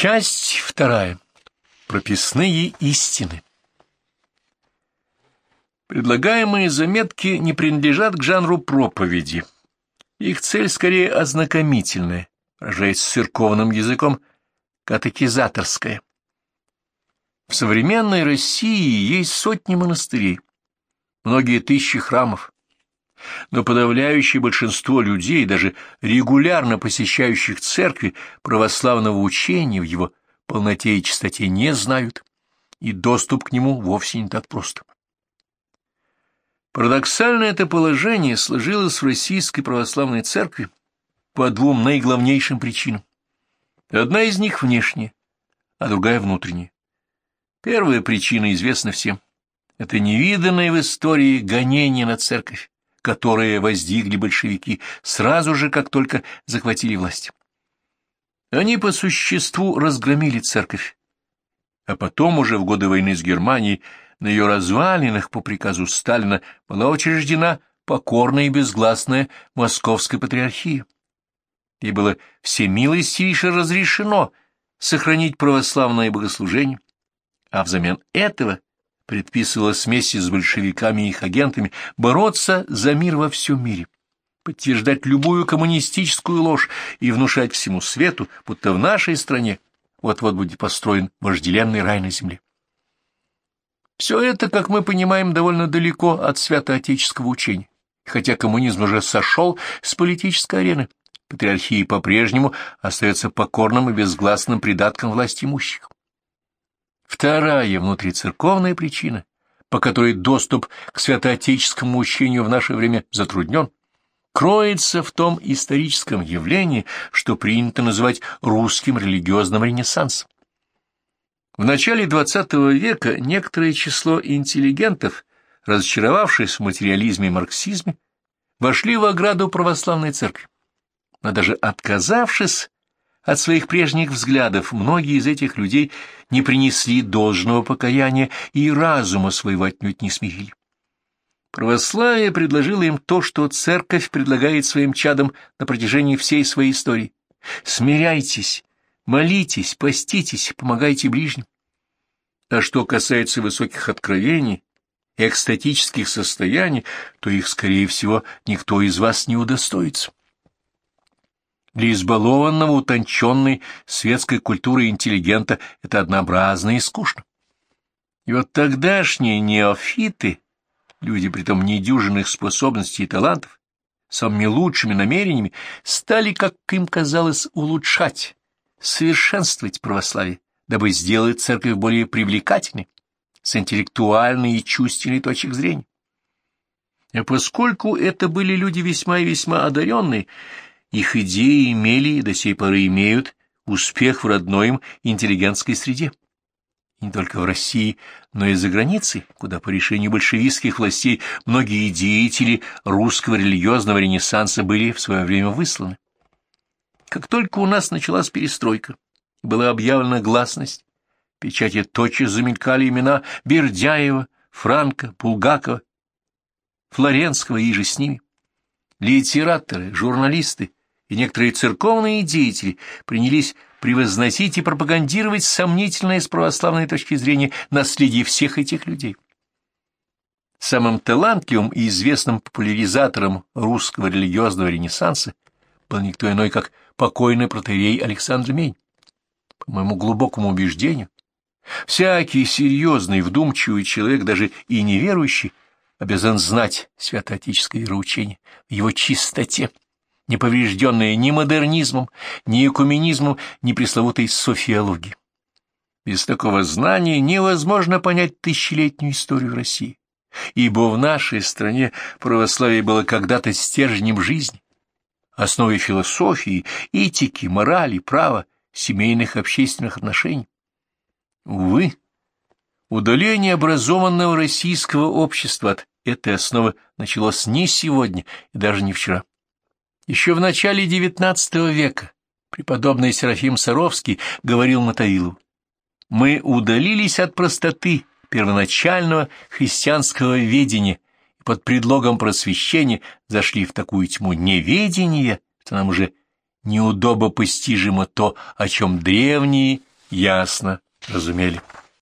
Часть вторая. Прописные истины. Предлагаемые заметки не принадлежат к жанру проповеди. Их цель скорее ознакомительная, выражаясь церковным языком, катехизаторская. В современной России есть сотни монастырей, многие тысячи храмов, но подавляющее большинство людей, даже регулярно посещающих церкви, православного учения в его полноте и чистоте не знают, и доступ к нему вовсе не так прост. Парадоксально это положение сложилось в Российской Православной Церкви по двум наиглавнейшим причинам. Одна из них внешняя, а другая внутренняя. Первая причина известна всем. Это невиданное в истории гонение на церковь которые воздвигли большевики сразу же, как только захватили власть. Они по существу разгромили церковь, а потом уже в годы войны с Германией на ее развалинах по приказу Сталина была учреждена покорная и безгласная Московская патриархия. Ей было всемилостивейше разрешено сохранить православное богослужение, а взамен этого предписывалось вместе с большевиками и их агентами бороться за мир во всем мире, подтверждать любую коммунистическую ложь и внушать всему свету, будто в нашей стране вот-вот будет построен вожделенный рай на земле. Все это, как мы понимаем, довольно далеко от святоотеческого учения, хотя коммунизм уже сошел с политической арены, патриархия по-прежнему остается покорным и безгласным придатком власти имущих. Вторая внутрицерковная причина, по которой доступ к святоотеческому учению в наше время затруднен, кроется в том историческом явлении, что принято называть русским религиозным ренессансом. В начале XX века некоторое число интеллигентов, разочаровавшись в материализме и марксизме, вошли в ограду православной церкви. Но даже отказавшись от своих прежних взглядов многие из этих людей не принесли должного покаяния и разума своего отнюдь не смирили. Православие предложило им то, что церковь предлагает своим чадам на протяжении всей своей истории. Смиряйтесь, молитесь, поститесь, помогайте ближним. А что касается высоких откровений экстатических состояний, то их, скорее всего, никто из вас не удостоится. Для избалованного, утонченной светской культуры интеллигента это однообразно и скучно. И вот тогдашние неофиты, люди притом недюжинных способностей и талантов, самыми лучшими намерениями, стали, как им казалось, улучшать, совершенствовать православие, дабы сделать церковь более привлекательной, с интеллектуальной и чувственной точек зрения. А поскольку это были люди весьма и весьма одаренные, их идеи имели и до сей поры имеют успех в родной им интеллигентской среде. Не только в России, но и за границей, куда по решению большевистских властей многие деятели русского религиозного ренессанса были в свое время высланы. Как только у нас началась перестройка, была объявлена гласность, в печати тотчас замелькали имена Бердяева, Франка, Пулгакова, Флоренского и же с ними. Литераторы, журналисты, и некоторые церковные деятели принялись превозносить и пропагандировать сомнительное с православной точки зрения наследие всех этих людей. Самым талантливым и известным популяризатором русского религиозного ренессанса был никто иной, как покойный протеерей Александр Мень. По моему глубокому убеждению, всякий серьезный, вдумчивый человек, даже и неверующий, обязан знать святоотеческое вероучение в его чистоте, не поврежденная ни модернизмом, ни экуменизмом, ни пресловутой софиологией. Без такого знания невозможно понять тысячелетнюю историю России, ибо в нашей стране православие было когда-то стержнем жизни, основой философии, этики, морали, права, семейных общественных отношений. Увы, удаление образованного российского общества от этой основы началось не сегодня и даже не вчера. Еще в начале XIX века преподобный Серафим Саровский говорил Мотовилову, «Мы удалились от простоты первоначального христианского ведения и под предлогом просвещения зашли в такую тьму неведения, что нам уже неудобо постижимо то, о чем древние ясно разумели.